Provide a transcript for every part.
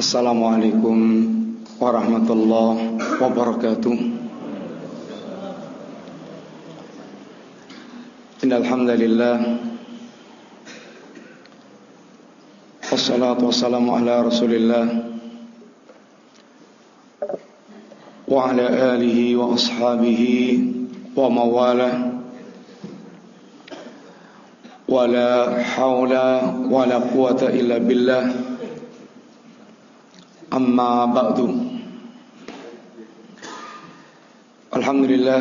Assalamualaikum warahmatullahi wabarakatuh Innalhamdulillah Wassalatu wassalamu ala rasulillah Wa ala alihi wa ashabihi wa mawalah Wa la hawla wa la quwata illa billah Amma ba'du. Alhamdulillah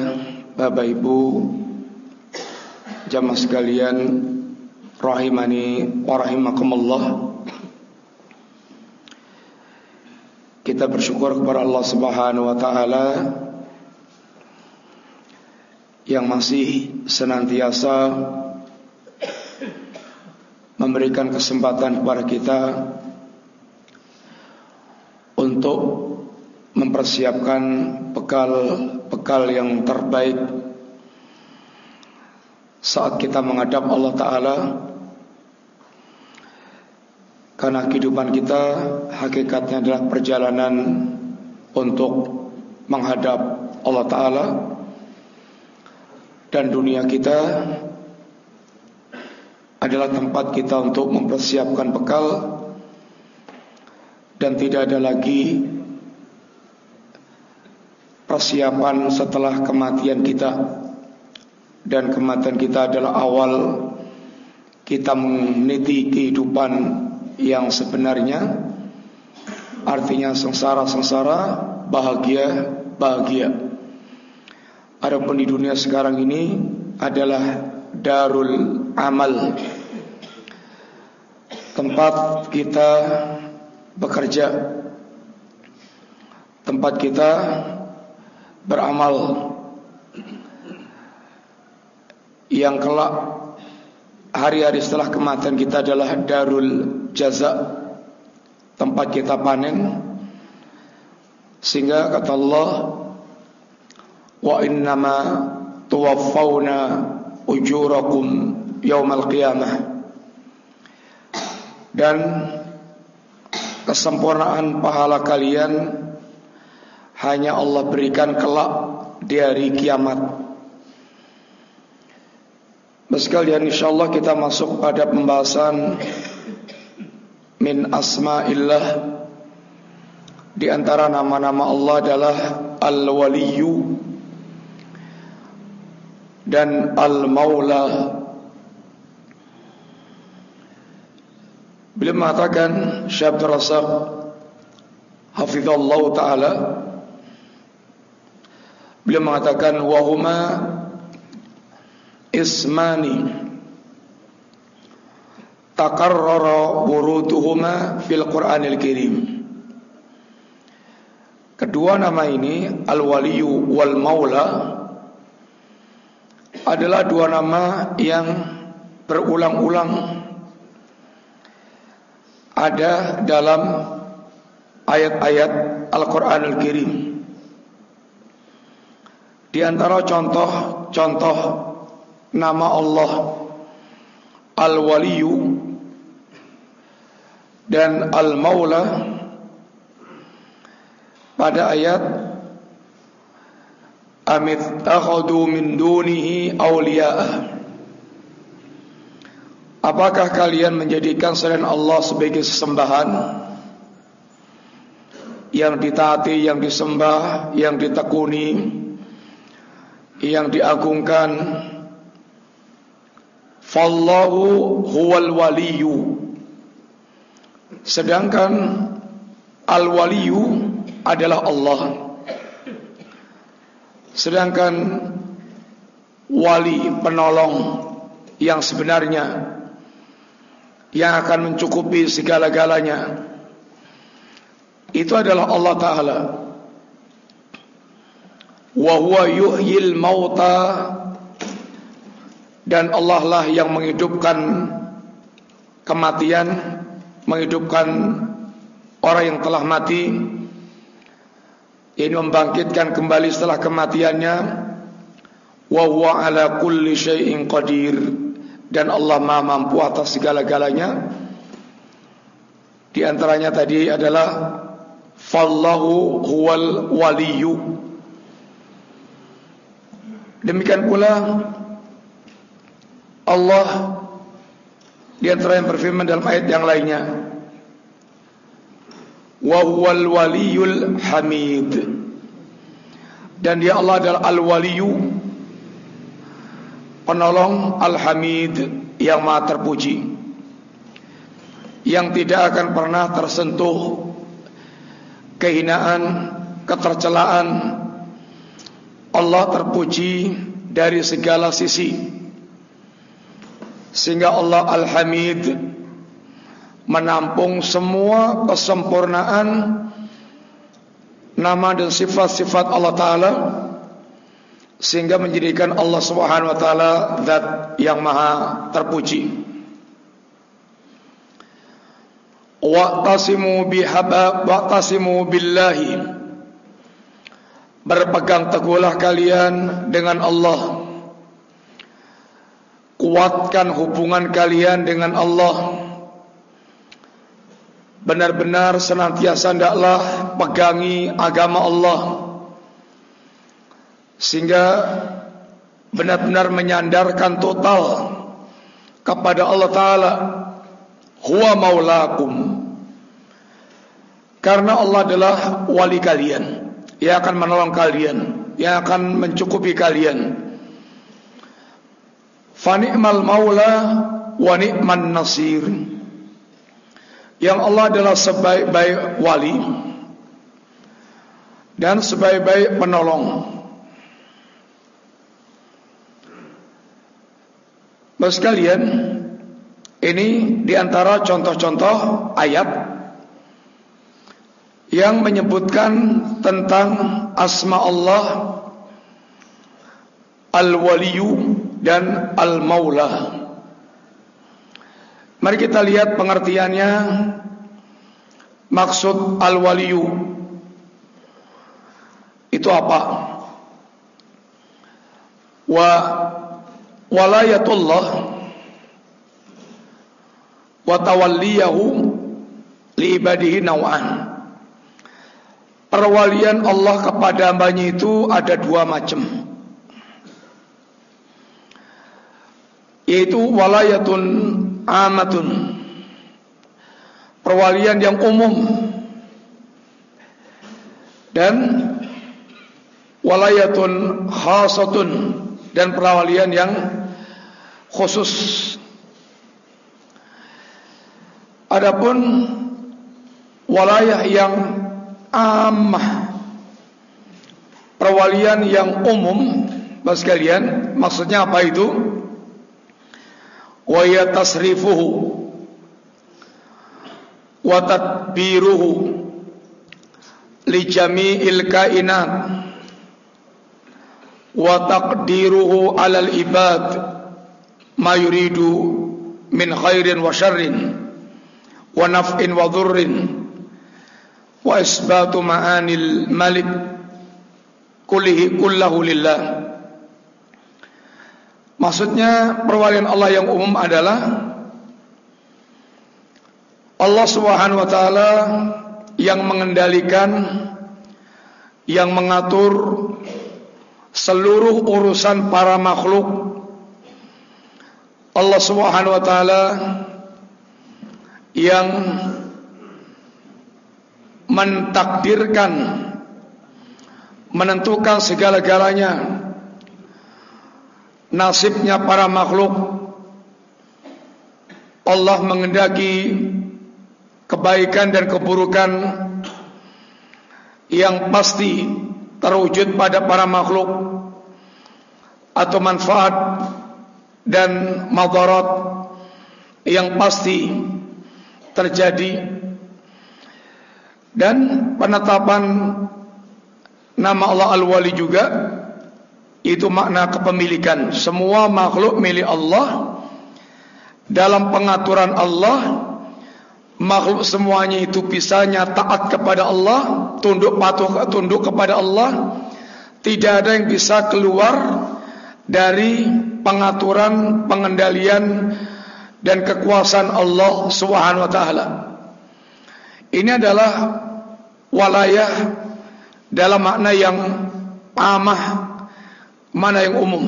Bapak Ibu Jamaah sekalian Rahimani wa Kita bersyukur kepada Allah subhanahu wa ta'ala Yang masih senantiasa Memberikan kesempatan kepada kita untuk mempersiapkan bekal-bekal yang terbaik saat kita menghadap Allah Ta'ala. Karena kehidupan kita hakikatnya adalah perjalanan untuk menghadap Allah Ta'ala. Dan dunia kita adalah tempat kita untuk mempersiapkan bekal dan tidak ada lagi persiapan setelah kematian kita. Dan kematian kita adalah awal kita meniti kehidupan yang sebenarnya. Artinya sengsara-sengsara bahagia-bahagia adapun di dunia sekarang ini adalah darul amal. Tempat kita bekerja. Tempat kita beramal. Yang kelak hari-hari setelah kematian kita adalah darul jaza tempat kita panen. Sehingga kata Allah wa innama tuwaffawna ujurakum yaumal qiyamah. Dan kesempurnaan pahala kalian hanya Allah berikan kelak di hari kiamat. Sekalian insyaallah kita masuk pada pembahasan min asma'illah di antara nama-nama Allah adalah Al-Waliyyu dan Al-Maula Beliau mengatakan Syekh Abdul Razak Hafizallah Ta'ala Beliau mengatakan Wahuma Ismani Takarrara wuruduhuma Fil Quranil Kirim Kedua nama ini Al-Waliyu Wal-Maula Adalah dua nama yang Berulang-ulang ada dalam ayat-ayat Al-Quran Al-Kirim. Di antara contoh-contoh nama Allah Al-Waliyu dan Al-Maula pada ayat Amit takhadu min dunihi awliya'ah Apakah kalian menjadikan selain Allah sebagai sesembahan yang ditaati, yang disembah, yang ditekuni, yang diagungkan? Fallahu huwal waliyu. Sedangkan al-waliyu adalah Allah. Sedangkan wali penolong yang sebenarnya yang akan mencukupi segala-galanya. Itu adalah Allah taala. Wa huwa yuhyil mauta. Dan Allah lah yang menghidupkan kematian menghidupkan orang yang telah mati. Ini membangkitkan kembali setelah kematiannya. Wa huwa ala kulli syai'in qadir dan Allah Maha mampu atas segala-galanya. Di antaranya tadi adalah fallahu huwal waliyu. Demikian pula Allah di antara yang berfirman dalam ayat yang lainnya wa huwal waliyul hamid. Dan dia Allah adalah al-waliyu penolong al-hamid yang maha terpuji yang tidak akan pernah tersentuh kehinaan, ketercelaan. Allah terpuji dari segala sisi. Sehingga Allah Al-Hamid menampung semua kesempurnaan nama dan sifat-sifat Allah Taala sehingga menjadikan Allah Subhanahu wa taala zat yang maha terpuji. Waqtasimu bihaba waqtasimu billahi. Berpegang teguhlah kalian dengan Allah. Kuatkan hubungan kalian dengan Allah. Benar-benar senantiasa hendaklah pegangi agama Allah Sehingga benar-benar menyandarkan total kepada Allah Ta'ala huwa maulakum. Karena Allah adalah wali kalian yang akan menolong kalian yang akan mencukupi kalian. Fa ni'mal maula wa ni'man nasir. Yang Allah adalah sebaik-baik wali dan sebaik-baik penolong Mas kalian ini di antara contoh-contoh ayat yang menyebutkan tentang asma Allah Al-Waliyu dan Al-Maula. Mari kita lihat pengertiannya maksud Al-Waliyu itu apa? Wa walayatullah wa tawalliyahu li ibadihi naw'an. Perwalian Allah kepada hambanya itu ada dua macam. Yaitu walayatun amatun. Perwalian yang umum. Dan walayatun khasatun. Dan perwalian yang khusus. Adapun walayah yang amah perwalian yang umum Bapak sekalian maksudnya apa itu? Wa ya tasrifuhu wa tadbiruhu li jami'il kainat wa taqdiruhu 'alal ibad ma yuridu min khairin wa syarrin wa naf'in wa dhurrin wa isbatu ma'anil malik kullihi kullahu lillah. Maksudnya perwalian Allah yang umum adalah Allah Subhanahu wa taala yang mengendalikan yang mengatur seluruh urusan para makhluk Allah Subhanahu wa taala yang mentakdirkan menentukan segala-galanya nasibnya para makhluk. Allah mengendaki kebaikan dan keburukan yang pasti terwujud pada para makhluk atau manfaat dan madarat yang pasti terjadi. Dan penetapan nama Allah Al-Wali juga itu makna kepemilikan. Semua makhluk milik Allah dalam pengaturan Allah makhluk semuanya itu bisanya taat kepada Allah tunduk patuh tunduk kepada Allah. Tidak ada yang bisa keluar dari pengaturan pengendalian dan kekuasaan Allah Subhanahu wa taala. Ini adalah walayah dalam makna yang amah, mana yang umum.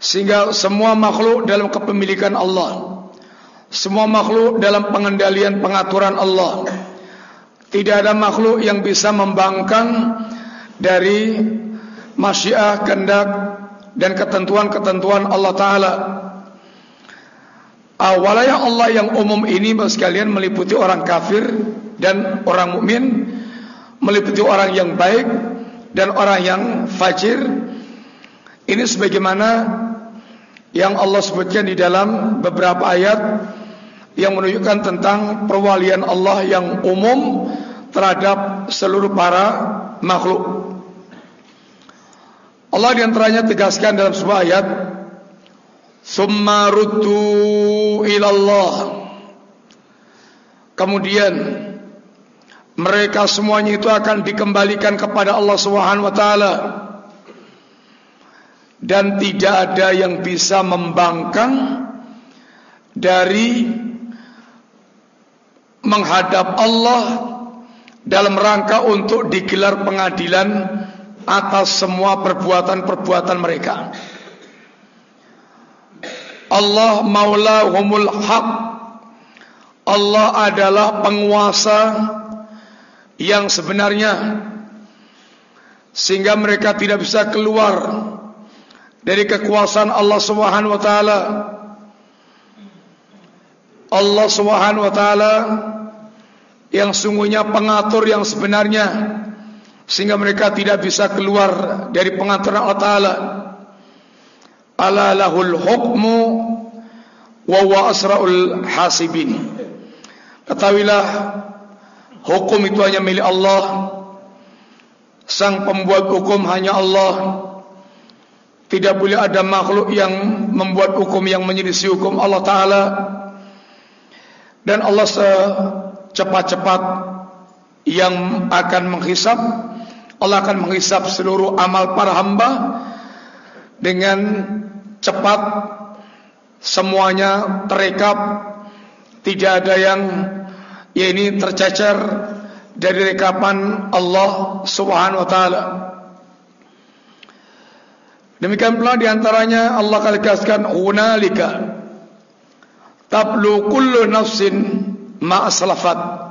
Sehingga semua makhluk dalam kepemilikan Allah. Semua makhluk dalam pengendalian pengaturan Allah. Tidak ada makhluk yang bisa membangkang dari masyiah, kendak dan ketentuan-ketentuan Allah Ta'ala. Awalnya Allah yang umum ini sekalian meliputi orang kafir dan orang mukmin, meliputi orang yang baik dan orang yang fajir. Ini sebagaimana yang Allah sebutkan di dalam beberapa ayat yang menunjukkan tentang perwalian Allah yang umum terhadap seluruh para makhluk. Allah diantaranya tegaskan dalam sebuah ayat Summa ruddu ilallah. Kemudian Mereka semuanya itu akan dikembalikan kepada Allah SWT Dan tidak ada yang bisa membangkang Dari Menghadap Allah Dalam rangka untuk digelar pengadilan Atas semua perbuatan-perbuatan mereka. Allah maulahumul haq. Allah adalah penguasa yang sebenarnya. Sehingga mereka tidak bisa keluar dari kekuasaan Allah Subhanahu wa taala. Allah Subhanahu wa taala yang sungguhnya pengatur yang sebenarnya sehingga mereka tidak bisa keluar dari pengaturan Allah taala. Ala lahul hukmu wa wa asraul hasibin. Ketahuilah hukum itu hanya milik Allah. Sang pembuat hukum hanya Allah. Tidak boleh ada makhluk yang membuat hukum yang menyelisih hukum Allah taala. Dan Allah secepat-cepat yang akan menghisap Allah akan menghisap seluruh amal para hamba dengan cepat semuanya terekap tidak ada yang ya ini tercecer dari rekapan Allah Subhanahu wa taala. Demikian pula diantaranya Allah katakan hunalika tablu kullu nafsin ma aslafat.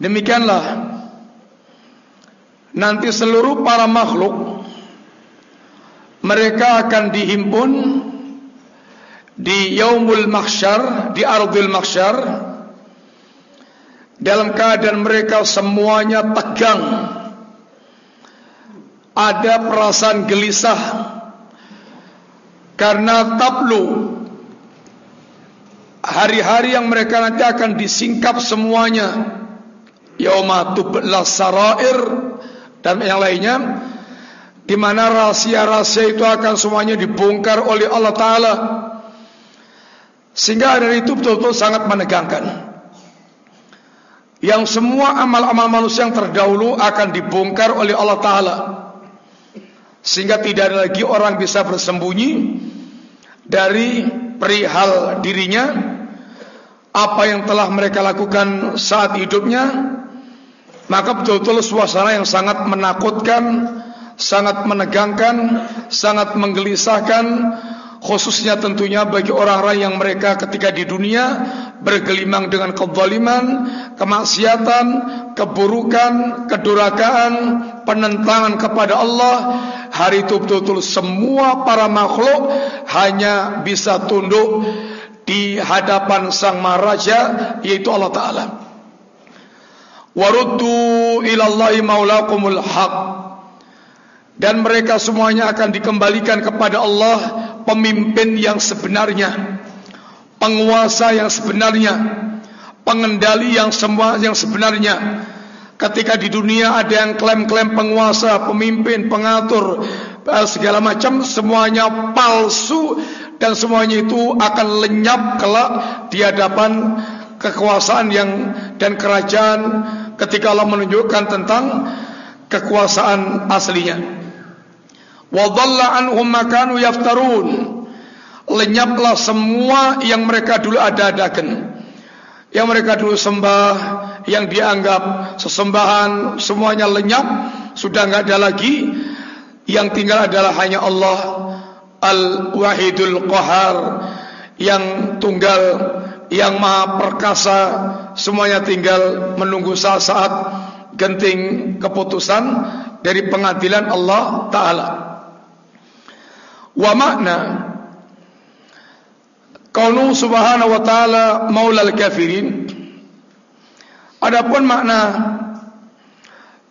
Demikianlah nanti seluruh para makhluk mereka akan dihimpun di yaumul mahsyar di ardil mahsyar. Dalam keadaan mereka semuanya tegang. Ada perasaan gelisah. Karena tablu hari-hari yang mereka nanti akan disingkap semuanya. Yauma tubla sarair dan yang lainnya di mana rahasia-rahasia itu akan semuanya dibongkar oleh Allah Taala. Sehingga hari itu betul-betul sangat menegangkan. Yang semua amal-amal manusia yang terdahulu akan dibongkar oleh Allah Taala. Sehingga tidak ada lagi orang bisa bersembunyi dari perihal dirinya apa yang telah mereka lakukan saat hidupnya maka betul-betul suasana yang sangat menakutkan sangat menegangkan, sangat menggelisahkan khususnya tentunya bagi orang-orang yang mereka ketika di dunia bergelimang dengan kezaliman, kemaksiatan, keburukan, kedurakaan, penentangan kepada Allah. Hari itu betul-betul semua para makhluk hanya bisa tunduk di hadapan Sang Maharaja yaitu Allah Taala. Waruddu ila Allah maulakumul haq. Dan mereka semuanya akan dikembalikan kepada Allah pemimpin yang sebenarnya penguasa yang sebenarnya pengendali yang semua yang sebenarnya. Ketika di dunia ada yang klaim-klaim penguasa pemimpin pengatur eh, segala macam semuanya palsu dan semuanya itu akan lenyap kelak di hadapan kekuasaan yang dan kerajaan ketika Allah menunjukkan tentang kekuasaan aslinya. Wa dhalla anhum ma kanu yaftarun. Lenyaplah semua yang mereka dulu ada-adakan. Yang mereka dulu sembah yang dianggap sesembahan semuanya lenyap sudah enggak ada lagi. Yang tinggal adalah hanya Allah Al-Wahidul Qahar yang tunggal yang maha perkasa semuanya tinggal menunggu saat-saat genting keputusan dari pengadilan Allah Ta'ala. Wa makna Kaunu subhanahu wa ta'ala maulal kafirin. Adapun makna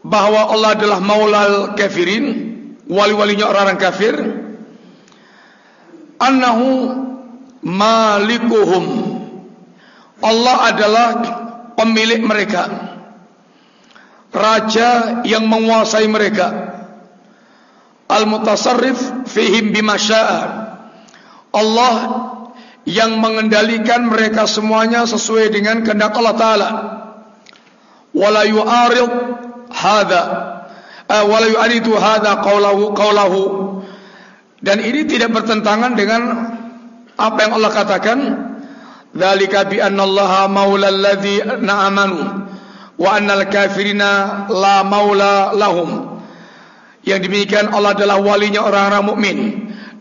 Bahawa Allah adalah maulal kafirin Wali-walinya orang-orang kafir Annahu malikuhum Allah adalah pemilik mereka. Raja yang menguasai mereka. Al-mutasarrif fihim bimasya'a Allah yang mengendalikan mereka semuanya sesuai dengan kehendak Allah taala. Wala yu'arid hadha uh, wala yu'aridu hadha qawlahu qawlahu. Dan ini tidak bertentangan dengan apa yang Allah katakan allaha maula alladhina amanu wa annal kafirina la maula lahum yang demikian Allah adalah walinya orang-orang mukmin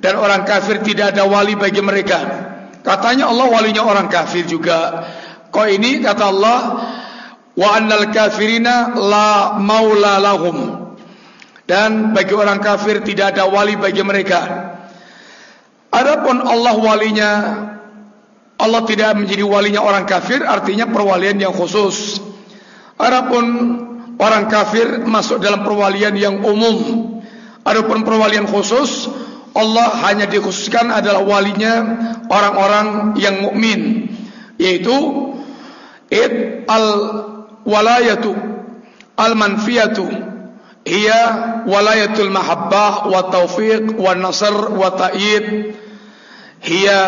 dan orang kafir tidak ada wali bagi mereka Katanya Allah walinya orang kafir juga. Kau ini kata Allah wa annal kafirina la maula lahum. Dan bagi orang kafir tidak ada wali bagi mereka. Adapun Allah walinya Allah tidak menjadi walinya orang kafir artinya perwalian yang khusus. Adapun orang kafir masuk dalam perwalian yang umum. Adapun perwalian khusus Allah hanya dikhususkan adalah walinya orang-orang yang mukmin yaitu id al walayatu al manfiyatu ia walayatul mahabbah wa taufiq wa nasr wa ta'id ia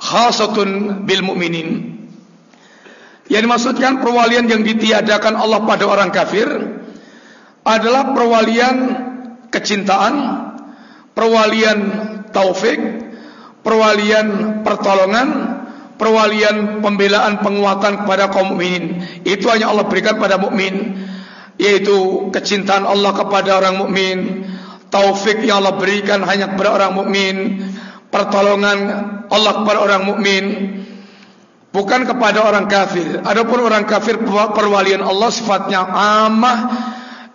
khasatun bil mu'minin yang dimaksudkan perwalian yang ditiadakan Allah pada orang kafir adalah perwalian kecintaan perwalian taufik, perwalian pertolongan, perwalian pembelaan penguatan kepada kaum mukminin. Itu hanya Allah berikan pada mukmin, yaitu kecintaan Allah kepada orang mukmin, taufik yang Allah berikan hanya kepada orang mukmin, pertolongan Allah kepada orang mukmin. Bukan kepada orang kafir. Adapun orang kafir perwalian Allah sifatnya amah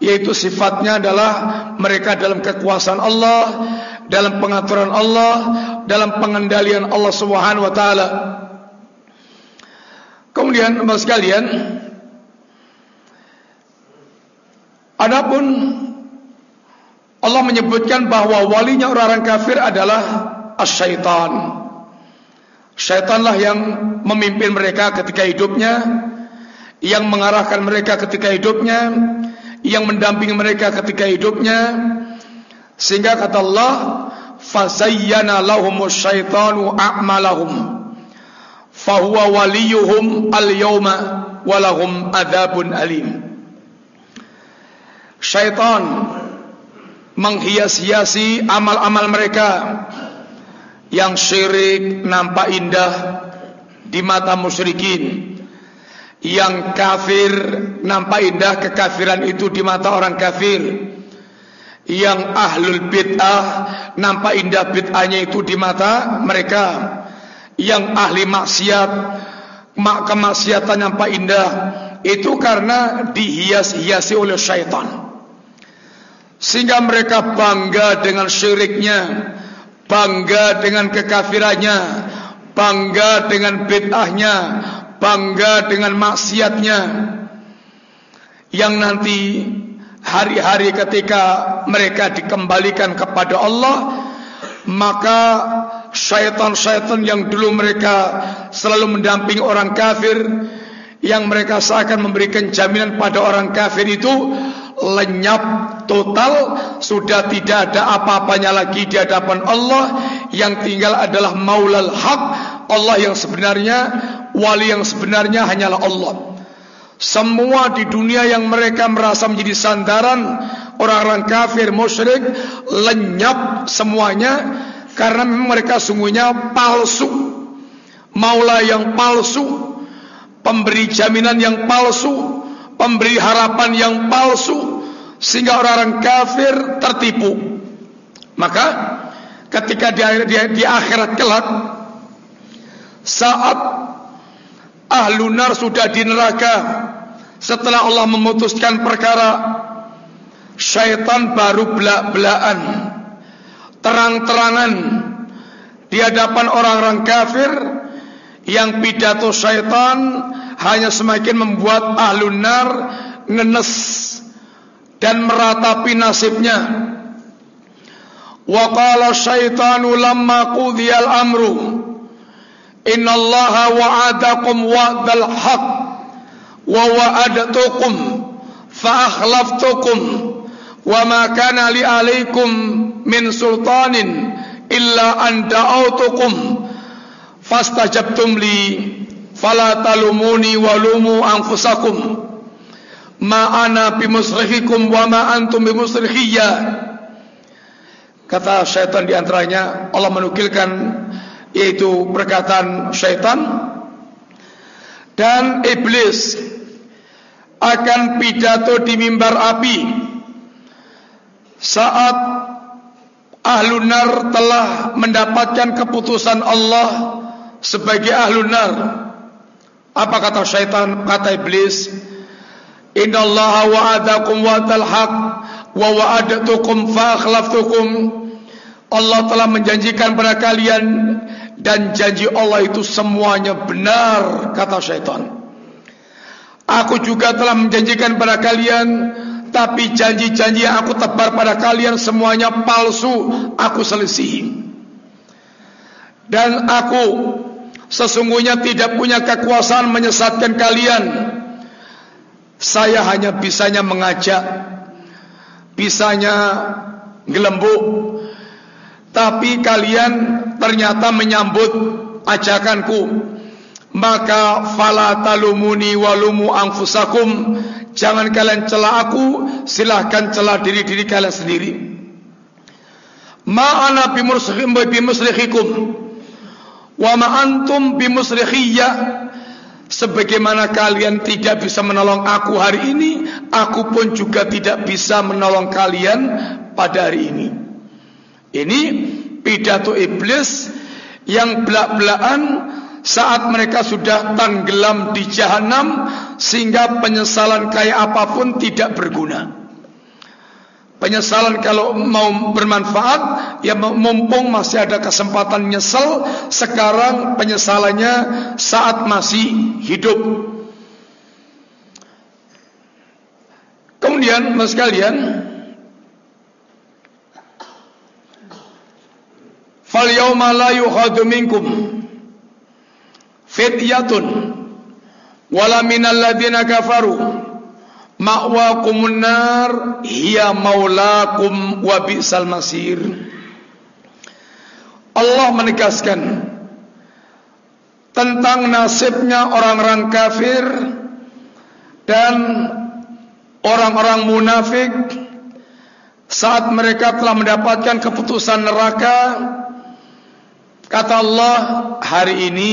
yaitu sifatnya adalah mereka dalam kekuasaan Allah, dalam pengaturan Allah, dalam pengendalian Allah Subhanahu wa taala. Kemudian Bapak sekalian, adapun Allah menyebutkan bahawa walinya orang-orang kafir adalah as-syaitan. Syaitanlah yang memimpin mereka ketika hidupnya, yang mengarahkan mereka ketika hidupnya, yang mendampingi mereka ketika hidupnya. Sehingga kata Allah fazayyana lahumus syaitanu a'malahum fahuwa waliyuhum al-yawma walahum adzabun alim. Syaitan menghias-hiasi amal-amal mereka yang syirik nampak indah di mata musyrikin. Yang kafir nampak indah kekafiran itu di mata orang kafir. Yang ahlul bid'ah nampak indah bid'ahnya itu di mata mereka. Yang ahli maksiat mak kemaksiatan nampak indah. Itu karena dihias-hiasi oleh syaitan. Sehingga mereka bangga dengan syiriknya bangga dengan kekafirannya. Bangga dengan bid'ahnya. Bangga dengan maksiatnya. Yang nanti hari-hari ketika mereka dikembalikan kepada Allah maka syaitan-syaitan yang dulu mereka selalu mendampingi orang kafir yang mereka seakan memberikan jaminan pada orang kafir itu lenyap total sudah tidak ada apa-apanya lagi di hadapan Allah yang tinggal adalah maulal haq Allah yang sebenarnya wali yang sebenarnya hanyalah Allah. Semua di dunia yang mereka merasa menjadi sandaran orang-orang kafir musyrik lenyap semuanya karena mereka sungguhnya palsu. Maula yang palsu, pemberi jaminan yang palsu, pemberi harapan yang palsu sehingga orang-orang kafir tertipu. Maka ketika di, di, di akhirat kelak saat ahlu nar sudah di neraka setelah Allah memutuskan perkara syaitan baru belak-belakan terang-terangan di hadapan orang-orang kafir yang pidato syaitan hanya semakin membuat ahlu nar ngenes dan meratapi nasibnya. Wa qala syaitanu lamma qudiyal amru inna allaha wa'adakum wa'dal haq wa wa'adatukum fa akhlaftukum wa ma kana li alaikum min sultanin illa an da'autukum fastajabtum li fala talumuni walumu anfusakum ma ana bimusrihikum wa ma antum bimusrihiyya kata syaitan di antaranya Allah menukilkan yaitu perkataan syaitan. Dan iblis akan pidato di mimbar api. Saat ahlu nar telah mendapatkan keputusan Allah sebagai ahlu nar. Apa kata syaitan? Kata iblis Inna Allah wa'adakum wa'adal haq wa wa'adatukum fa akhlaftukum. Allah telah menjanjikan pada kalian dan janji Allah itu semuanya benar kata syaitan. Aku juga telah menjanjikan pada kalian tapi janji-janji yang aku tebar pada kalian semuanya palsu aku selisihi. Dan aku sesungguhnya tidak punya kekuasaan menyesatkan kalian saya hanya bisanya mengajak Bisanya gelembuk. Tapi kalian ternyata menyambut ajakanku. Maka fala talumuni walumu anfusakum. Jangan kalian celah aku Silahkan celah diri-diri kalian sendiri. Ma'ana bimusrihikum Wa ma'antum bimusrihiyya Sebagaimana kalian tidak bisa menolong aku hari ini Aku pun juga tidak bisa menolong kalian pada hari ini. Ini pidato iblis Yang belak-belakan Saat mereka sudah tenggelam di jahanam Sehingga penyesalan kayak apa pun tidak berguna Penyesalan kalau mau bermanfaat Ya mumpung masih ada kesempatan nyesel Sekarang penyesalannya saat masih hidup. Kemudian mas kalian Fal yawma la yukhadu minkum Fityatun Wala minal ladhina kafaru ma'wakumun nar hiya maulakum wa bi'sal masir. Allah menegaskan tentang nasibnya orang-orang kafir dan orang-orang munafik saat mereka telah mendapatkan keputusan neraka. Kata Allah hari ini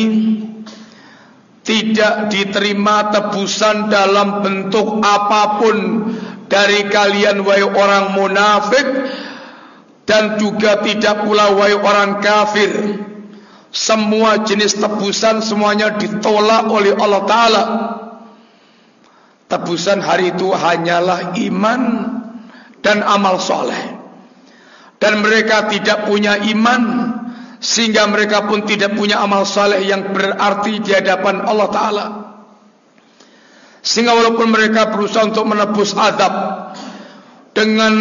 tidak diterima tebusan dalam bentuk apapun dari kalian wahai orang munafik dan juga tidak pula wahai orang kafir. Semua jenis tebusan semuanya ditolak oleh Allah taala. Tebusan hari itu hanyalah iman dan amal soleh. Dan mereka tidak punya iman sehingga mereka pun tidak punya amal saleh yang berarti di hadapan Allah Taala. Sehingga walaupun mereka berusaha untuk menebus adab dengan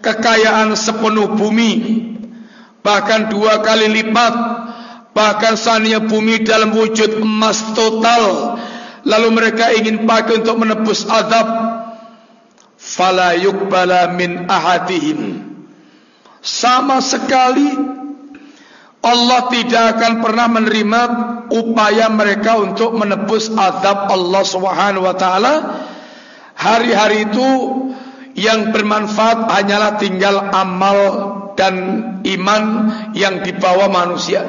kekayaan sepenuh bumi, bahkan dua kali lipat, bahkan sania bumi dalam wujud emas total, lalu mereka ingin pakai untuk menebus adab, fala yukbala min ahadihim. Sama sekali Allah tidak akan pernah menerima upaya mereka untuk menebus azab Allah Subhanahu wa taala. Hari-hari itu yang bermanfaat hanyalah tinggal amal dan iman yang dibawa manusia.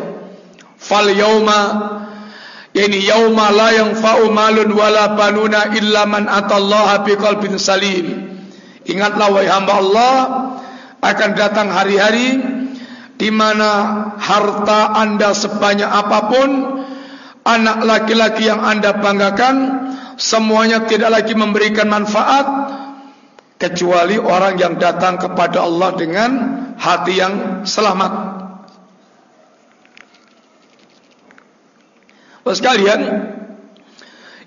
Fal yauma ini yauma la yanfa'u malun wala banuna illa man atallaha biqalbin salim ingatlah wahai hamba Allah akan datang hari-hari di mana harta anda sebanyak apa pun anak laki-laki yang anda banggakan semuanya tidak lagi memberikan manfaat kecuali orang yang datang kepada Allah dengan hati yang selamat Bapak sekalian,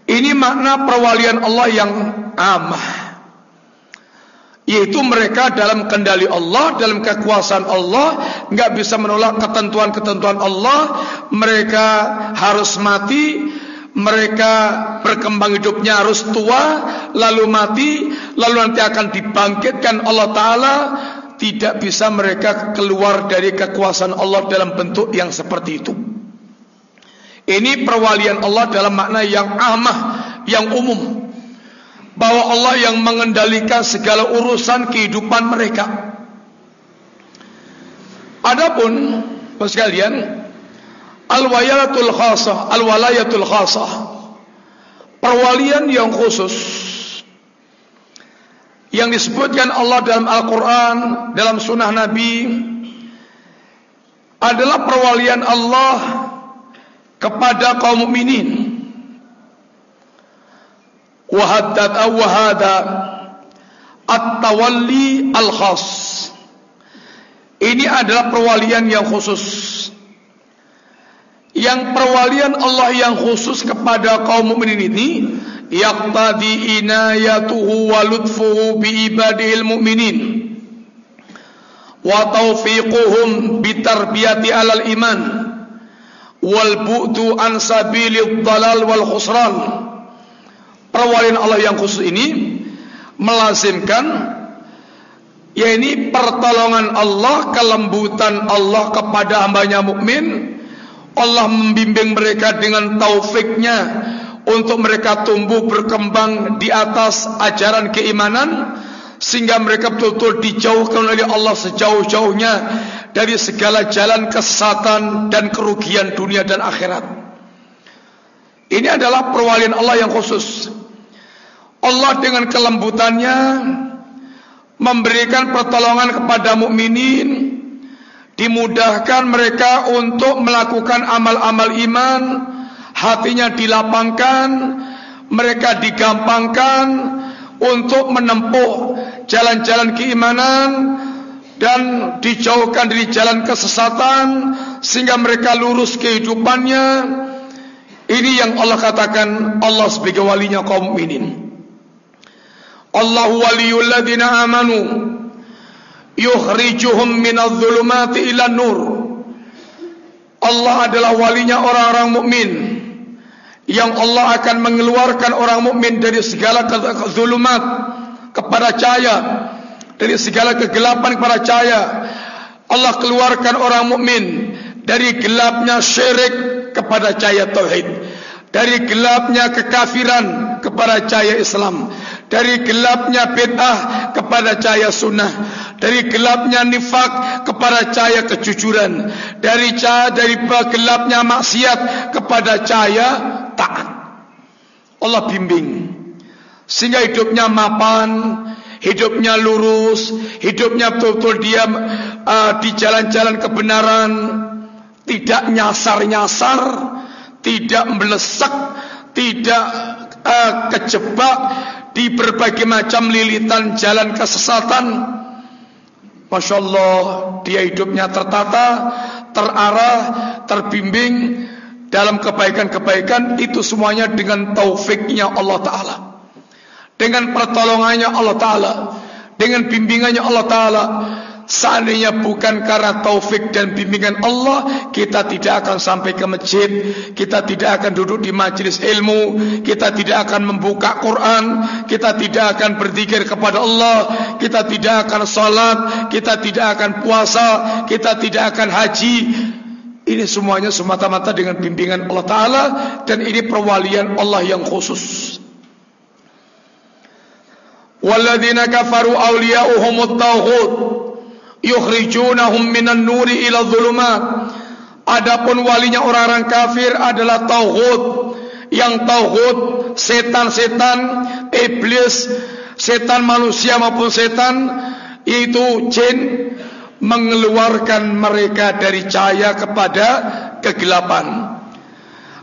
ini makna perwalian Allah yang amah. Yaitu mereka dalam kendali Allah, dalam kekuasaan Allah, enggak bisa menolak ketentuan-ketentuan Allah. Mereka harus mati, mereka berkembang hidupnya harus tua, lalu mati, lalu nanti akan dibangkitkan Allah Ta'ala. Tidak bisa mereka keluar dari kekuasaan Allah dalam bentuk yang seperti itu. Ini perwalian Allah dalam makna yang amah, yang umum. Bahwa Allah yang mengendalikan segala urusan kehidupan mereka. Adapun, Bapak sekalian, al-wayalatul khasah, al-walayatul khasah. Perwalian yang khusus yang disebutkan Allah dalam Al-Quran, dalam Sunnah Nabi, adalah perwalian Allah kepada kaum mukminin haddat aw hada at-tawalli al-khas ini adalah perwalian yang khusus. Yang perwalian Allah yang khusus kepada kaum mukminin ini yaqtadi inayatuhu wa lutfuhu bi ibadil mu'minin wa tawfiquhum bi tarbiyati alal iman. Wal bu'du an sabilid dalal wal khusran perwalian Allah yang khusus ini melazimkan yakni pertolongan Allah kelembutan Allah kepada hambanya mukmin Allah membimbing mereka dengan taufiknya untuk mereka tumbuh berkembang di atas ajaran keimanan sehingga mereka betul-betul dijauhkan oleh Allah sejauh-jauhnya dari segala jalan kesesatan dan kerugian dunia dan akhirat. Ini adalah perwalian Allah yang khusus. Allah dengan kelembutannya memberikan pertolongan kepada mukminin, dimudahkan mereka untuk melakukan amal-amal iman, hatinya dilapangkan, mereka digampangkan untuk menempuh jalan-jalan keimanan dan dijauhkan dari jalan kesesatan sehingga mereka lurus kehidupannya. Ini yang Allah katakan Allah sebagai walinya kaum mukminin Allah waliyul ladina amanu yukhrijuhum minadh dhulumati ila nur. Allah adalah walinya orang-orang mukmin yang Allah akan mengeluarkan orang mukmin dari segala kezulumat kepada cahaya dari segala kegelapan kepada cahaya. Allah keluarkan orang mukmin dari gelapnya syirik kepada cahaya tauhid dari gelapnya kekafiran kepada cahaya Islam dari gelapnya bid'ah kepada cahaya sunnah. Dari gelapnya nifak kepada cahaya kejujuran. Dari cahaya dari gelapnya maksiat kepada cahaya taat. Allah bimbing. Sehingga hidupnya mapan hidupnya lurus hidupnya betul-betul dia uh, di jalan-jalan kebenaran. Tidak nyasar-nyasar tidak melesak tidak uh, kejebak di berbagai macam lilitan jalan kesesatan. Masya Allah dia hidupnya tertata terarah terbimbing dalam kebaikan-kebaikan. Itu semuanya dengan taufiknya Allah Ta'ala. Dengan pertolongannya Allah Ta'ala. Dengan bimbingannya Allah Ta'ala seandainya bukan karena taufik dan bimbingan Allah kita tidak akan sampai ke masjid kita tidak akan duduk di majlis ilmu kita tidak akan membuka Quran kita tidak akan berzikir kepada Allah kita tidak akan salat kita tidak akan puasa kita tidak akan haji. Ini semuanya semata-mata dengan bimbingan Allah Ta'ala Dan ini perwalian Allah yang khusus. Walladina kafaru awliya'uhumut tawhud Yukhrijunahum minan nuri ila zulumat. Adapun walinya orang-orang kafir adalah tauhid. Yang tauhid setan-setan iblis setan manusia maupun setan itu jin mengeluarkan mereka dari cahaya kepada kegelapan.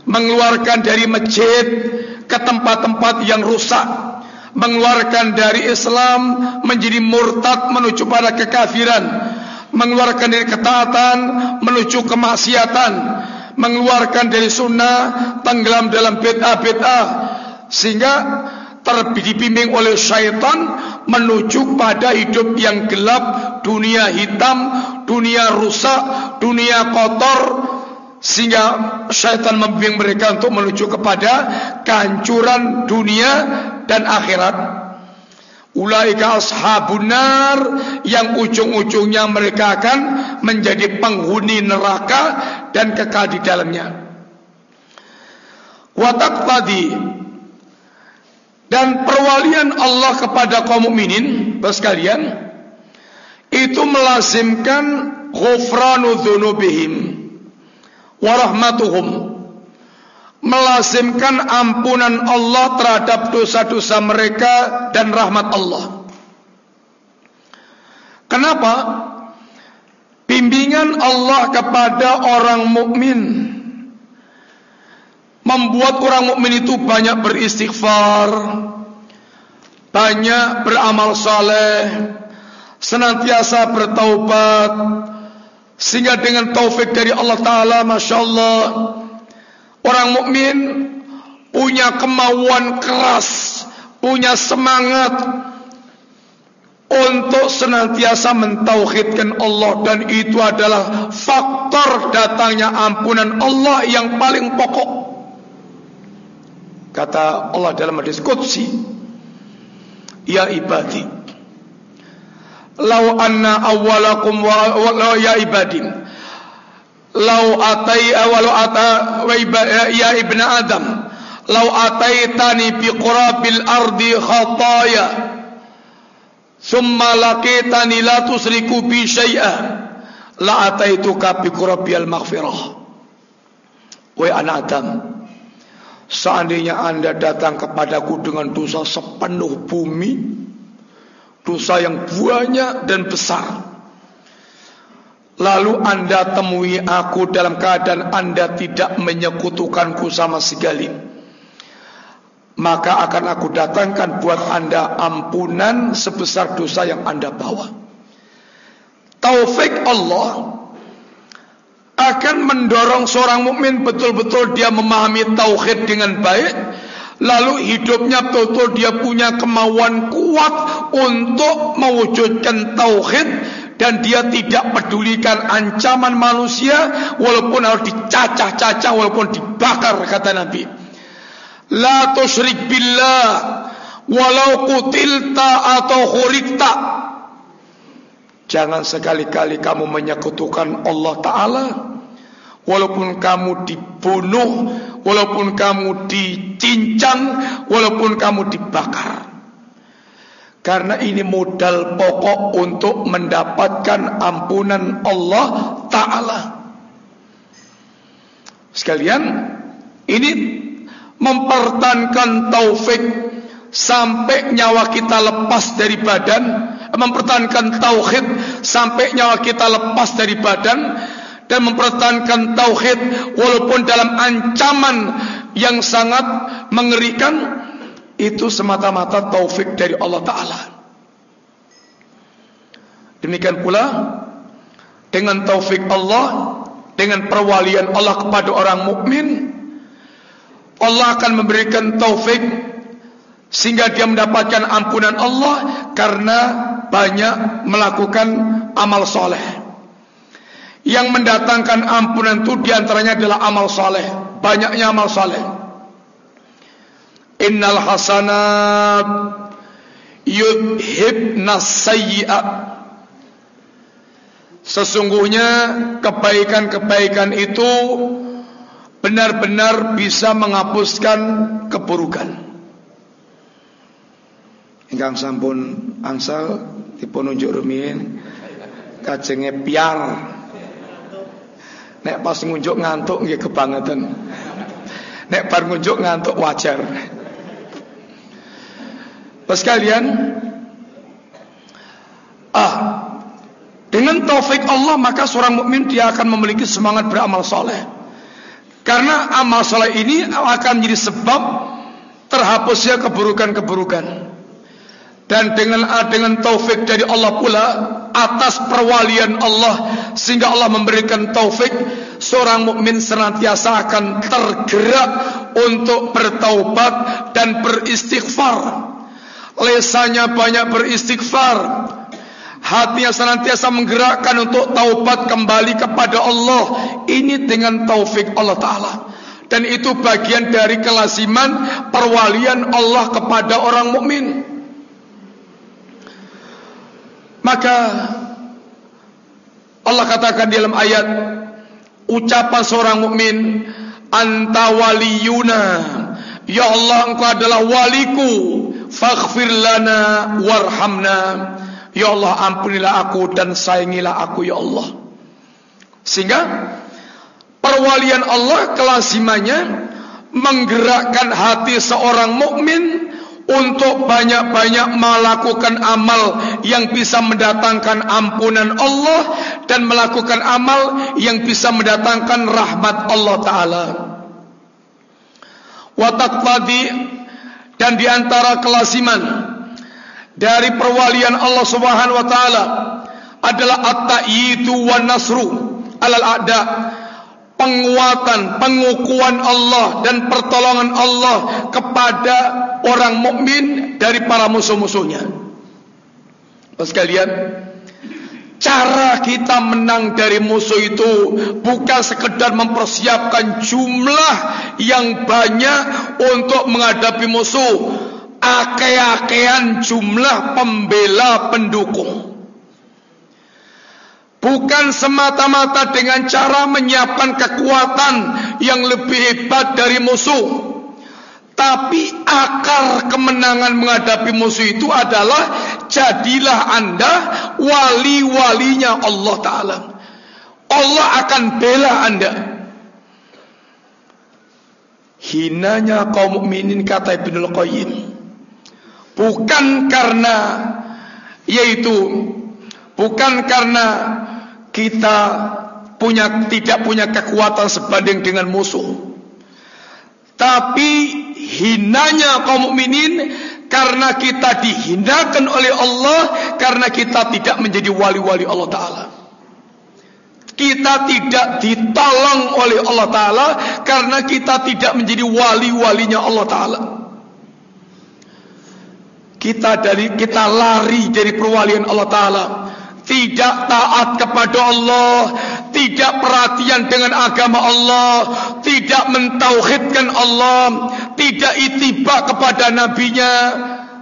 Mengeluarkan dari masjid ke tempat-tempat yang rusak mengeluarkan dari Islam menjadi murtad menuju pada kekafiran mengeluarkan dari ketaatan menuju kemaksiatan mengeluarkan dari sunnah tenggelam dalam bid'ah-bid'ah sehingga terbimbing oleh syaitan menuju pada hidup yang gelap, dunia hitam, dunia rusak, dunia kotor sehingga syaitan membimbing mereka untuk menuju kepada kehancuran dunia dan akhirat. Ulaika ashabun nar yang ujung-ujungnya mereka akan menjadi penghuni neraka dan kekal di dalamnya. Watak tadi dan perwalian Allah kepada kaum mukminin, sekalian, itu melazimkan ghufranu dzunubihim wa rahmatuhum. Melazimkan ampunan Allah terhadap dosa-dosa mereka dan rahmat Allah. Kenapa? Bimbingan Allah kepada orang mukmin membuat orang mukmin itu banyak beristighfar, banyak beramal saleh, senantiasa bertaubat, sehingga dengan taufik dari Allah Taala, masya Allah, orang mukmin punya kemauan keras, punya semangat untuk senantiasa mentauhidkan Allah dan itu adalah faktor datangnya ampunan Allah yang paling pokok. Kata Allah dalam hadis qudsi, "Ya ibadi, law anna awwalakum wa, wa ya ibadi, law atai awalu ata ibadi, ya ibn Adam, law ataitani bi qurabil ardi khataya, thumma laqitani la tusriku bi syai'a, la ataituka bi qurabil maghfirah." Wahai anak Adam, Seandainya anda datang kepadaku dengan dosa sepenuh bumi Dosa yang banyak dan besar Lalu anda temui aku dalam keadaan anda tidak menyekutukanku sama sekali. Maka akan aku datangkan buat anda ampunan sebesar dosa yang anda bawa. Taufik Allah akan mendorong seorang mukmin betul-betul dia memahami tauhid dengan baik. Lalu hidupnya betul-betul dia punya kemauan kuat untuk mewujudkan tauhid dan dia tidak pedulikan ancaman manusia walaupun harus dicacah-cacah walaupun dibakar kata Nabi. La tusyrik billah walau kutilta atau khurikta. Jangan sekali-kali kamu menyekutukan Allah Ta'ala. Walaupun kamu dibunuh Walaupun kamu dicincang Walaupun kamu dibakar Karena ini modal pokok untuk mendapatkan ampunan Allah Ta'ala. Sekalian Ini mempertahankan taufik Sampai nyawa kita lepas dari badan mempertahankan tauhid sampai nyawa kita lepas dari badan dan mempertahankan tauhid walaupun dalam ancaman yang sangat mengerikan itu semata-mata taufik dari Allah taala. Demikian pula dengan taufik Allah dengan perwalian Allah kepada orang mukmin Allah akan memberikan taufik sehingga dia mendapatkan ampunan Allah karena banyak melakukan amal soleh. Yang mendatangkan ampunan itu diantaranya adalah amal soleh. Banyaknya amal soleh. Innal hasanat yudhibna sayyi'at. Sesungguhnya kebaikan-kebaikan itu benar-benar bisa menghapuskan keburukan. Ingkang sampun angsal dipun unjuk rumiyin kajenge piar. Nek pas ngunjuk ngantuk nggih kebangetan. Nek bar ngunjuk ngantuk wajar. Pas kalian ah dengan taufik Allah maka seorang mukmin dia akan memiliki semangat beramal soleh. Karena amal soleh ini akan menjadi sebab terhapusnya keburukan-keburukan. Dan dengan dengan taufik dari Allah pula atas perwalian Allah sehingga Allah memberikan taufik seorang mukmin senantiasa akan tergerak untuk bertaubat dan beristighfar. Lesanya banyak beristighfar. Hatinya senantiasa menggerakkan untuk taubat kembali kepada Allah. Ini dengan taufik Allah Ta'ala. Dan itu bagian dari kelasiman perwalian Allah kepada orang mukmin. Maka Allah katakan dalam ayat ucapan seorang mukmin anta waliyuna ya Allah engkau adalah waliku faghfir lana warhamna ya Allah ampunilah aku dan sayangilah aku ya Allah sehingga perwalian Allah kelasimannya menggerakkan hati seorang mukmin untuk banyak-banyak melakukan amal yang bisa mendatangkan ampunan Allah dan melakukan amal yang bisa mendatangkan rahmat Allah taala. Wa taqtadi dan di antara kelasiman dari perwalian Allah Subhanahu wa taala adalah at-ta'yidu wan nasru alal a'da penguatan, pengukuhan Allah dan pertolongan Allah kepada orang mukmin dari para musuh-musuhnya. Pas kalian, cara kita menang dari musuh itu bukan sekedar mempersiapkan jumlah yang banyak untuk menghadapi musuh, ake-akean jumlah pembela pendukung. Bukan semata-mata dengan cara menyiapkan kekuatan yang lebih hebat dari musuh. Tapi akar kemenangan menghadapi musuh itu adalah jadilah anda wali-walinya Allah Ta'ala. Allah akan bela anda. Hinanya kaum mukminin kata Ibnul Qayyim. Bukan karena yaitu bukan karena kita punya tidak punya kekuatan sebanding dengan musuh. Tapi hinanya kaum mukminin karena kita dihinakan oleh Allah karena kita tidak menjadi wali-wali Allah taala. Kita tidak ditolong oleh Allah taala karena kita tidak menjadi wali-walinya Allah taala. Kita dari kita lari dari perwalian Allah taala tidak taat kepada Allah, tidak perhatian dengan agama Allah, tidak mentauhidkan Allah, tidak itiba kepada nabinya.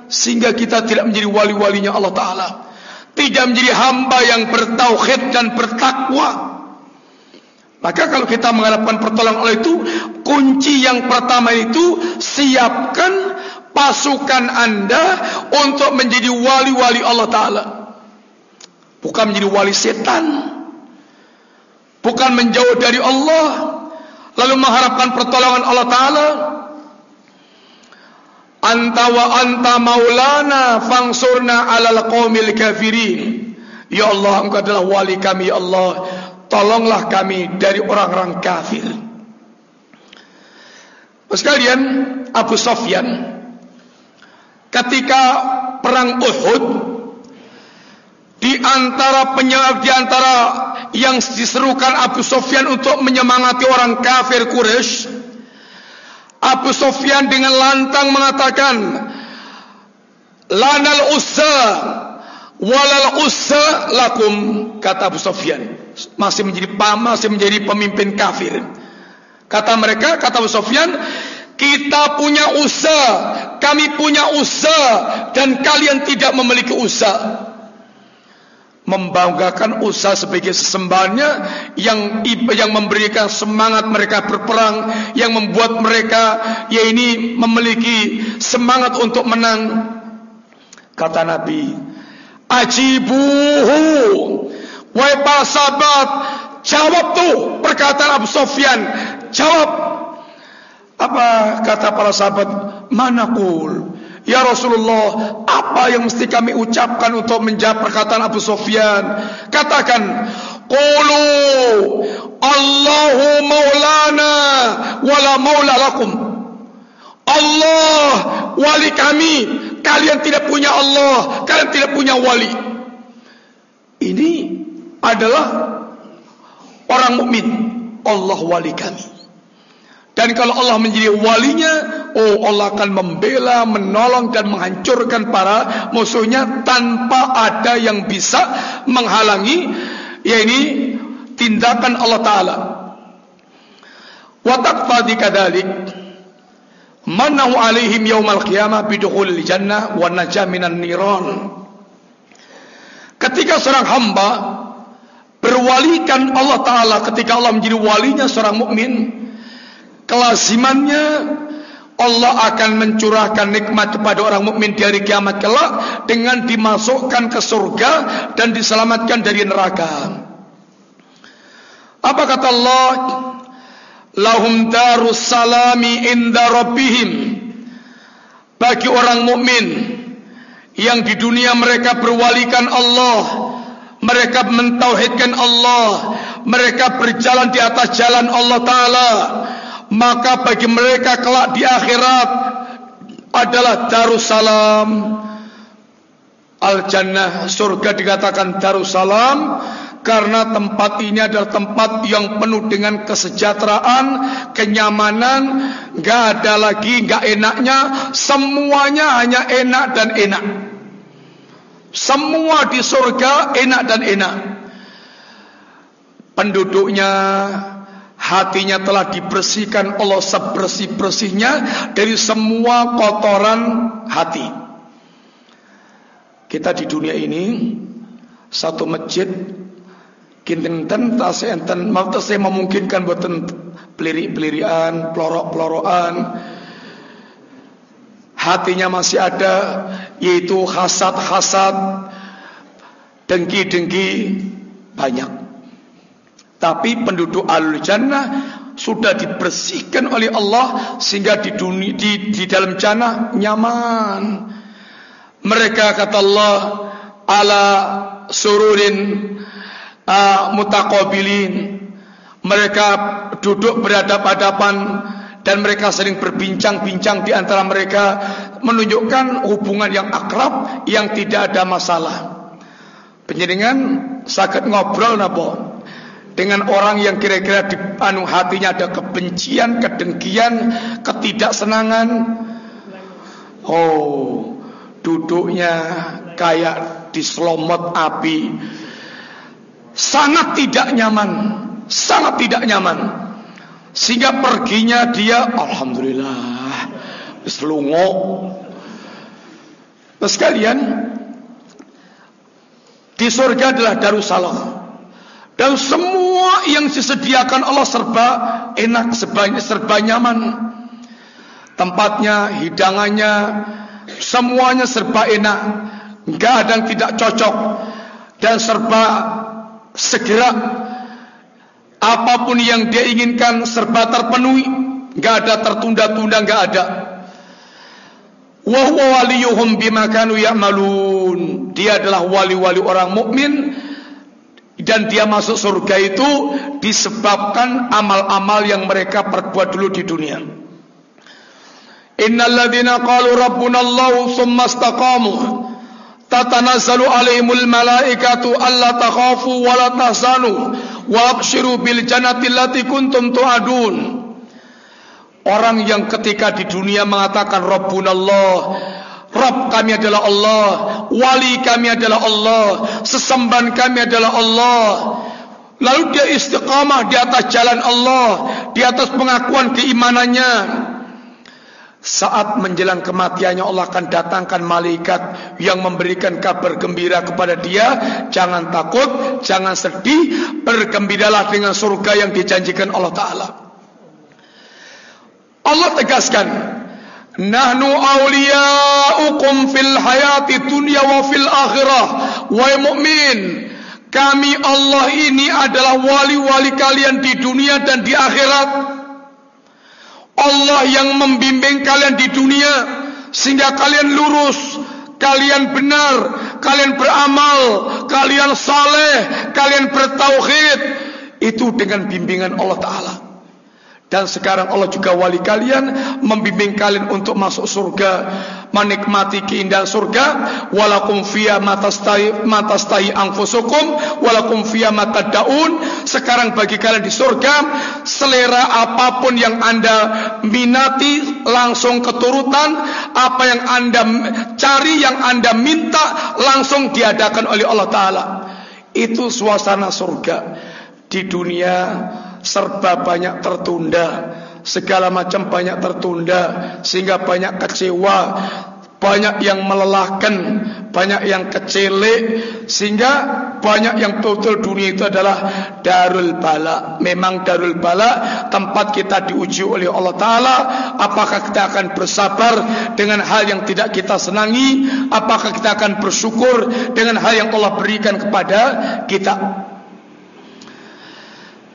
Sehingga kita tidak menjadi wali-walinya Allah taala. Tidak menjadi hamba yang bertauhid dan bertakwa. Maka kalau kita mengharapkan pertolongan Allah itu, kunci yang pertama itu siapkan pasukan Anda untuk menjadi wali-wali Allah taala bukan menjadi wali setan. Bukan menjauh dari Allah. Lalu mengharapkan pertolongan Allah taala. Anta wa anta maulana fangsurna alal qaumil kafirin. Ya Allah engkau adalah wali kami ya Allah. Tolonglah kami dari orang-orang kafir. Sekalian Abu Sofyan ketika perang Uhud di antara penyebab di antara yang diserukan Abu Sofyan untuk menyemangati orang kafir Quraisy Abu Sofyan dengan lantang mengatakan lanal ussa walal ussa lakum kata Abu Sofyan masih menjadi masih menjadi pemimpin kafir. Kata mereka kata Abu Sofyan kita punya usaha kami punya usaha dan kalian tidak memiliki usaha membanggakan usaha sebagai sesembahannya yang yang memberikan semangat mereka berperang yang membuat mereka ya ini memiliki semangat untuk menang kata Nabi ajibuhu wahai para sahabat Jawab tuh perkataan Abu Sofyan. Jawab. Apa kata para sahabat? Manakul. Ya Rasulullah, apa yang mesti kami ucapkan untuk menjawab perkataan Abu Sofyan? Katakan, Qulu Allahu maulana wala maula lakum. Allah wali kami, kalian tidak punya Allah, kalian tidak punya wali. Ini adalah orang mukmin. Allah wali kami. Dan kalau Allah menjadi walinya, oh Allah akan membela, menolong dan menghancurkan para musuhnya tanpa ada yang bisa menghalangi yakni tindakan Allah taala. Wa taqtadi kadzalik manahu alaihim yaumal qiyamah bidukhulil jannah wa najah minan niran. Ketika seorang hamba berwalikan Allah taala ketika Allah menjadi walinya seorang mukmin kelazimannya Allah akan mencurahkan nikmat kepada orang mukmin di hari kiamat kelak dengan dimasukkan ke surga dan diselamatkan dari neraka. Apa kata Allah? Lahum darus salami inda rabbihim. Bagi orang mukmin yang di dunia mereka berwalikan Allah, mereka mentauhidkan Allah, mereka berjalan di atas jalan Allah taala maka bagi mereka kelak di akhirat adalah darussalam al-jannah surga dikatakan darussalam karena tempat ini adalah tempat yang penuh dengan kesejahteraan, kenyamanan, enggak ada lagi enggak enaknya, semuanya hanya enak dan enak. Semua di surga enak dan enak. Penduduknya hatinya telah dibersihkan Allah sebersih-bersihnya dari semua kotoran hati. Kita di dunia ini satu masjid kinten tas enten mau saya memungkinkan buat pelirik-pelirian, pelorok-pelorokan. Hatinya masih ada yaitu hasad-hasad, dengki-dengki banyak. Tapi penduduk al jannah sudah dibersihkan oleh Allah sehingga di dunia di, di dalam jannah nyaman. Mereka kata Allah ala sururin uh, mutaqabilin. Mereka duduk berhadap-hadapan dan mereka sering berbincang-bincang di antara mereka menunjukkan hubungan yang akrab yang tidak ada masalah. Penjaringan sakit ngobrol napa? Dengan orang yang kira-kira di anu hatinya ada kebencian, kedengkian, ketidaksenangan. Oh, duduknya kayak di selomot api. Sangat tidak nyaman, sangat tidak nyaman. Sehingga perginya dia alhamdulillah selungo. Terus kalian di surga adalah darussalam. Dan semua yang disediakan Allah serba enak, serba, serba nyaman. Tempatnya, hidangannya, semuanya serba enak. Enggak ada yang tidak cocok. Dan serba segera. Apapun yang dia inginkan serba terpenuhi. Enggak ada tertunda-tunda, enggak ada. Wa huwa waliyuhum bima kanu ya'malun. Dia adalah wali-wali orang mukmin dan dia masuk surga itu disebabkan amal-amal yang mereka perbuat dulu di dunia. Innal ladzina qalu rabbuna Allah tsumma istaqamu tatanazzalu alaihimul malaikatu alla takhafu wa la tahzanu wa abshiru bil jannati allati kuntum tu'adun. Orang yang ketika di dunia mengatakan rabbuna Allah Rabb kami adalah Allah Wali kami adalah Allah Sesembahan kami adalah Allah. Lalu dia istiqamah di atas jalan Allah Di atas pengakuan keimanannya. Saat menjelang kematiannya Allah akan datangkan malaikat Yang memberikan kabar gembira kepada dia. Jangan takut, jangan sedih Bergembiralah dengan surga yang dijanjikan Allah Ta'ala. Allah tegaskan Nahnu awliya'ukum fil hayati dunia wa fil akhirah Wahai mu'min kami Allah ini adalah wali-wali kalian di dunia dan di akhirat. Allah yang membimbing kalian di dunia sehingga kalian lurus, kalian benar, kalian beramal, kalian saleh, kalian bertauhid. Itu dengan bimbingan Allah Ta'ala. Dan sekarang Allah juga wali kalian membimbing kalian untuk masuk surga, menikmati keindahan surga. Walakum fiya matastahi matastahi anfusukum, walakum fiya matadaun. Sekarang bagi kalian di surga, selera apapun yang anda minati langsung keturutan, apa yang anda cari, yang anda minta langsung diadakan oleh Allah Taala. Itu suasana surga di dunia serba banyak tertunda. Segala macam banyak tertunda sehingga banyak kecewa banyak yang melelahkan banyak yang kecelik sehingga banyak yang total dunia itu adalah darul bala memang darul bala tempat kita diuji oleh Allah Ta'ala apakah kita akan bersabar dengan hal yang tidak kita senangi? Apakah kita akan bersyukur dengan hal yang Allah berikan kepada kita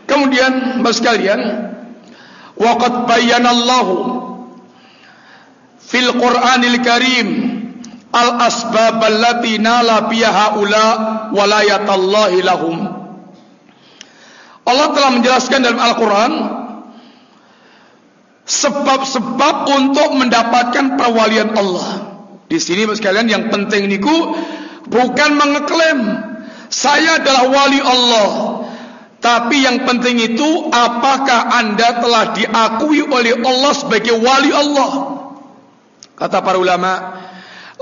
Kemudian Bapak sekalian, waqad bayyana Allah fil Qur'anil Karim al asbab allati nala biha ula walayatallahi lahum. Allah telah menjelaskan dalam Al-Qur'an sebab-sebab untuk mendapatkan perwalian Allah. Di sini Bapak sekalian yang penting niku bukan mengeklaim saya adalah wali Allah. Tapi yang penting itu apakah anda telah diakui oleh Allah sebagai wali Allah? Kata para ulama,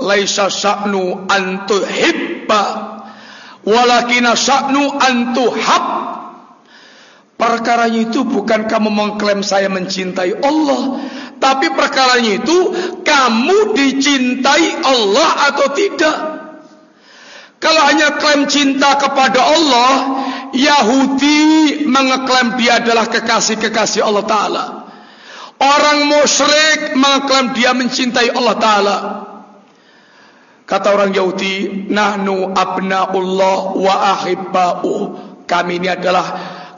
laisa sya'nu an tuhibba walakin sya'nu an tuhab. Perkaranya itu bukan kamu mengklaim saya mencintai Allah, tapi perkaranya itu kamu dicintai Allah atau tidak. Kalau hanya klaim cinta kepada Allah, Yahudi mengeklaim dia adalah kekasih-kekasih Allah Ta'ala. Orang musyrik mengeklaim dia mencintai Allah Ta'ala. Kata orang Yahudi, Nahnu abna'ullah wa ahibba'uh. Kami ini adalah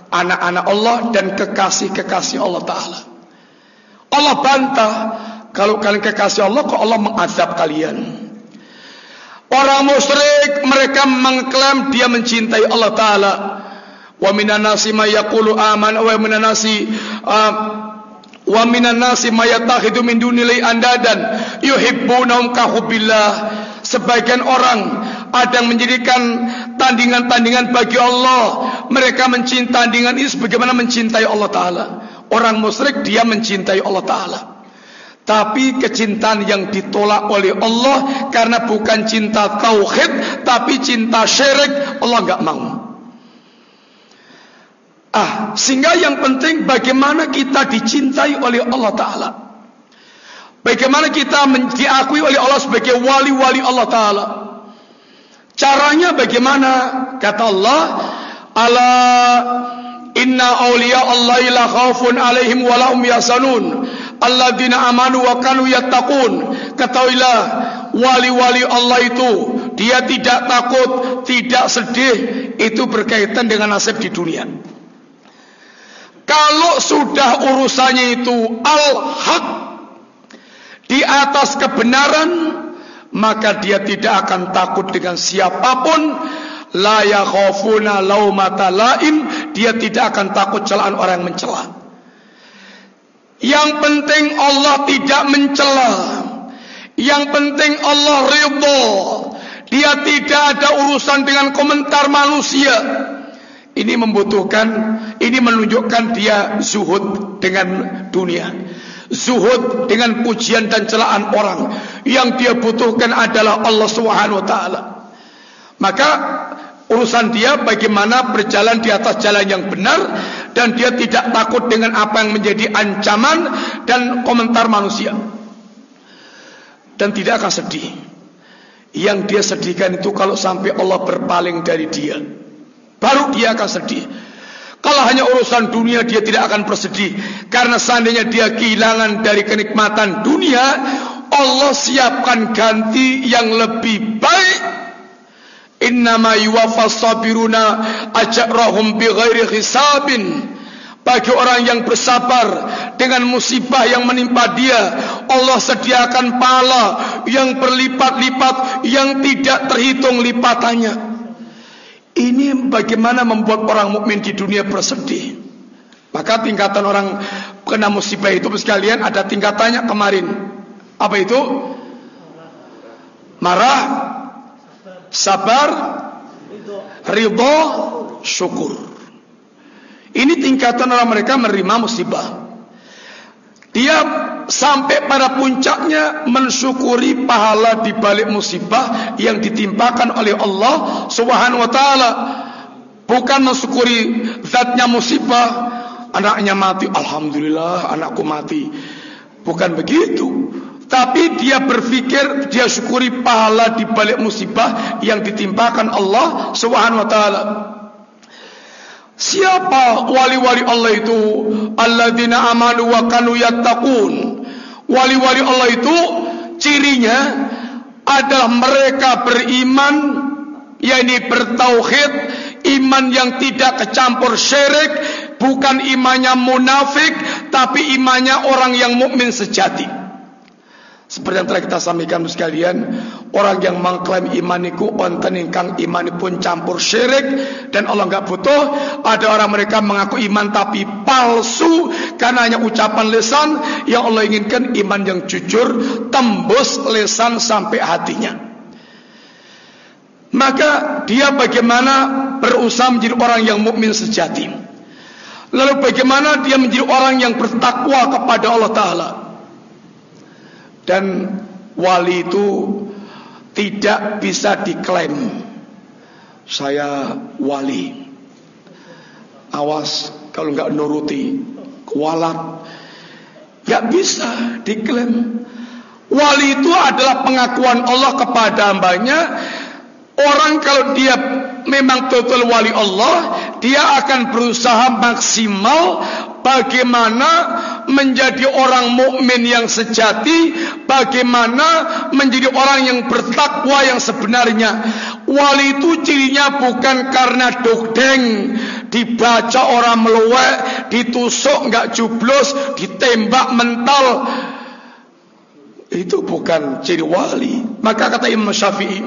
anak-anak Allah dan kekasih-kekasih Allah Ta'ala. Allah bantah, kalau kalian kekasih Allah, kok Allah mengazab kalian? Orang musyrik mereka mengklaim dia mencintai Allah Taala. Wa minan nasi may yaqulu aman wa minan nasi uh, wa minan nasi may yattakhidhu min dunillahi andadan yuhibbunahum ka hubbillah. Sebagian orang ada yang menjadikan tandingan-tandingan bagi Allah. Mereka mencintai tandingan ini sebagaimana mencintai Allah Taala. Orang musyrik dia mencintai Allah Taala. Tapi kecintaan yang ditolak oleh Allah karena bukan cinta tauhid tapi cinta syirik Allah enggak mau. Ah, sehingga yang penting bagaimana kita dicintai oleh Allah taala. Bagaimana kita diakui oleh Allah sebagai wali-wali Allah taala. Caranya bagaimana? Kata Allah, "Ala inna awliya Allah la khaufun alaihim wa lahum yasanun." Alladzina amanu wa kanu yattaqun. Ketahuilah wali-wali Allah itu dia tidak takut tidak sedih. Itu berkaitan dengan nasib di dunia. Kalau sudah urusannya itu al-haq di atas kebenaran maka dia tidak akan takut dengan siapapun. La yakhafuna laumata laim dia tidak akan takut celaan orang yang mencela yang penting Allah tidak mencela. Yang penting Allah ridha. Dia tidak ada urusan dengan komentar manusia. Ini membutuhkan, ini menunjukkan dia zuhud dengan dunia. Zuhud dengan pujian dan celaan orang. Yang dia butuhkan adalah Allah Subhanahu wa taala. Maka urusan dia bagaimana berjalan di atas jalan yang benar dan dia tidak takut dengan apa yang menjadi ancaman dan komentar manusia. Dan tidak akan sedih. Yang dia sedihkan itu kalau sampai Allah berpaling dari dia. Baru dia akan sedih. Kalau hanya urusan dunia dia tidak akan bersedih. Karena seandainya dia kehilangan dari kenikmatan dunia Allah siapkan ganti yang lebih baik innama yuwaffas sabiruna ajrahum bighairi hisabin. Bagi orang yang bersabar dengan musibah yang menimpa dia Allah sediakan pahala yang berlipat-lipat yang tidak terhitung lipatannya. Ini bagaimana membuat orang mukmin di dunia bersedih. Maka tingkatan orang kena musibah itu sekalian ada tingkatannya kemarin. Apa itu? Marah sabar ridho syukur ini tingkatan orang mereka menerima musibah. Dia sampai pada puncaknya mensyukuri pahala di balik musibah yang ditimpakan oleh Allah Subhanahu wa taala. Bukan mensyukuri zatnya musibah, anaknya mati, alhamdulillah anakku mati. Bukan begitu. Tapi dia berfikir dia syukuri pahala di balik musibah yang ditimpakan Allah Subhanahu wa taala. Siapa wali-wali Allah itu? Alladzina amanu wa kanu yattaqun. Wali-wali Allah itu cirinya adalah mereka beriman yakni bertauhid, iman yang tidak kecampur syirik, bukan imannya munafik, tapi imannya orang yang mukmin sejati. Seperti yang telah kita sampaikan sekalian, orang yang mengklaim imaniku onten ingkang iman pun campur syirik dan Allah enggak butuh. Ada orang mereka mengaku iman tapi palsu karena hanya ucapan lesan yang Allah inginkan iman yang jujur tembus lesan sampai hatinya. Maka dia bagaimana berusaha menjadi orang yang mukmin sejati. Lalu bagaimana dia menjadi orang yang bertakwa kepada Allah Taala dan wali itu tidak bisa diklaim. Saya wali. Awas kalau enggak nuruti. Kualat. Enggak bisa diklaim. Wali itu adalah pengakuan Allah kepada hambanya. Orang kalau dia memang total wali Allah dia akan berusaha maksimal bagaimana menjadi orang mukmin yang sejati, bagaimana menjadi orang yang bertakwa yang sebenarnya. Wali itu cirinya bukan karena dogdeng, dibaca orang meluwek, ditusuk enggak jublos, ditembak mental. Itu bukan ciri wali. Maka kata Imam Syafi'i,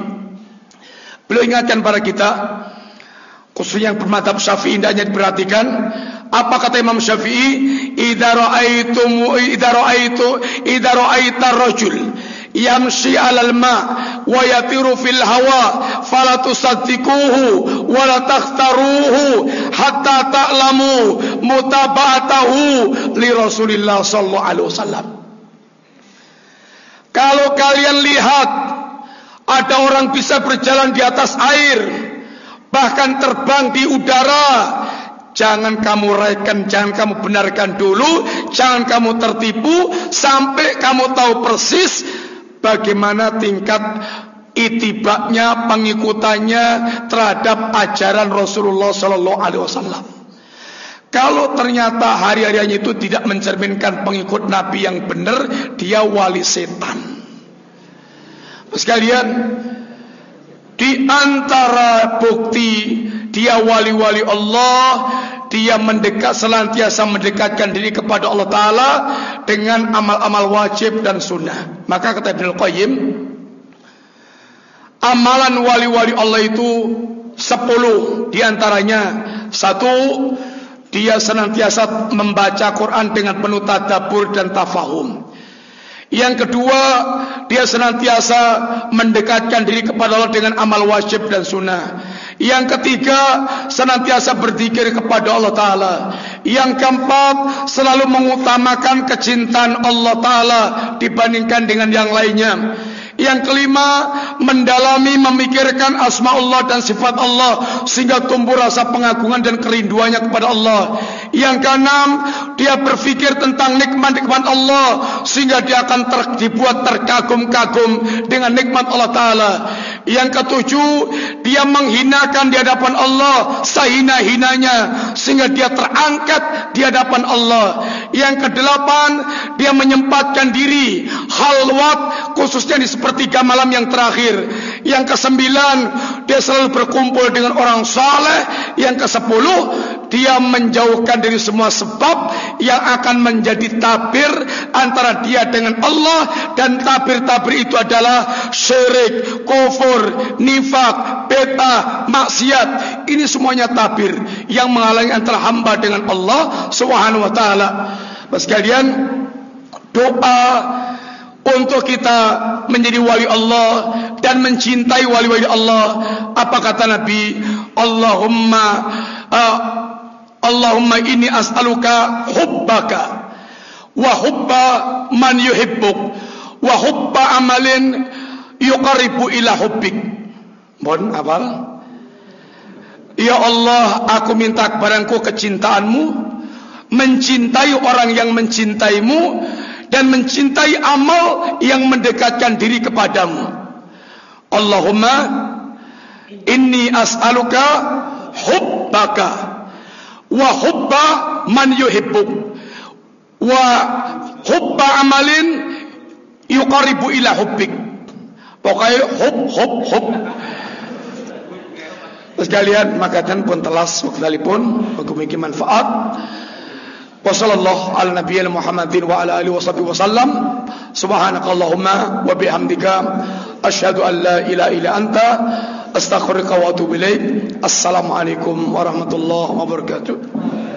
beliau ingatkan pada kita, khususnya yang bermadhab Syafi'i hendaknya diperhatikan, apa kata Imam Syafi'i? Idza ra'aitum idza ra'aitu idza ra'aita rajul yamshi 'alal ma wa yatiru fil hawa fala tusaddiquhu wa la takhtaruhu hatta ta'lamu mutaba'atahu li Rasulillah sallallahu alaihi wasallam. Kalau kalian lihat ada orang bisa berjalan di atas air bahkan terbang di udara Jangan kamu raikan, jangan kamu benarkan dulu, jangan kamu tertipu sampai kamu tahu persis bagaimana tingkat itibaknya, pengikutannya terhadap ajaran Rasulullah sallallahu alaihi wasallam. Kalau ternyata hari-harinya itu tidak mencerminkan pengikut Nabi yang benar, dia wali setan. Sekalian, di antara bukti dia wali-wali Allah dia mendekat senantiasa mendekatkan diri kepada Allah Taala dengan amal-amal wajib dan sunnah. Maka kata Ibnu Qayyim amalan wali-wali Allah itu sepuluh diantaranya satu dia senantiasa membaca Quran dengan penuh tadabbur dan tafahum. Yang kedua, dia senantiasa mendekatkan diri kepada Allah dengan amal wajib dan sunnah. Yang ketiga, senantiasa berzikir kepada Allah Ta'ala. Yang keempat, selalu mengutamakan kecintaan Allah Ta'ala dibandingkan dengan yang lainnya. Yang kelima, mendalami memikirkan asma Allah dan sifat Allah sehingga tumbuh rasa pengagungan dan kerinduannya kepada Allah. Yang keenam, dia berfikir tentang nikmat-nikmat Allah sehingga dia akan ter, dibuat terkagum-kagum dengan nikmat Allah Taala. Yang ketujuh, dia menghinakan di hadapan Allah sehina-hinanya sehingga dia terangkat di hadapan Allah. Yang kedelapan, dia menyempatkan diri halwat khususnya di sepertiga malam yang terakhir. Yang kesembilan, dia selalu berkumpul dengan orang saleh. Yang ke sepuluh, dia menjauhkan dari semua sebab yang akan menjadi tabir antara dia dengan Allah dan tabir-tabir itu adalah syirik, kufur, nifak, beta, maksiat. Ini semuanya tabir yang menghalangi antara hamba dengan Allah Subhanahu wa taala. Sekalian doa untuk kita menjadi wali Allah dan mencintai wali-wali Allah. Apa kata Nabi? Allahumma uh, Allahumma inni as'aluka hubbaka wa hubba man yuhibbuk wa hubba amalin yuqaribu ila hubbik. Mohon apa? Ya Allah, aku minta kepadamu kecintaanmu, mencintai orang yang mencintaimu, dan mencintai amal yang mendekatkan diri kepadamu. Allahumma inni as'aluka hubbaka wa hubba man yuhibbuk wa hubba amalin yuqaribu ila hubbik. Pokoknya hub hub hub. Sekalian makanan pun telas waktu pun bagi manfaat. Wassallallahu ala nabiyyina Muhammadin wa ala alihi washabihi wasallam. Subhanakallahumma wa bihamdika asyhadu an la ilaha illa anta astaghfiruka wa atubu ilaik. Assalamualaikum warahmatullahi wabarakatuh.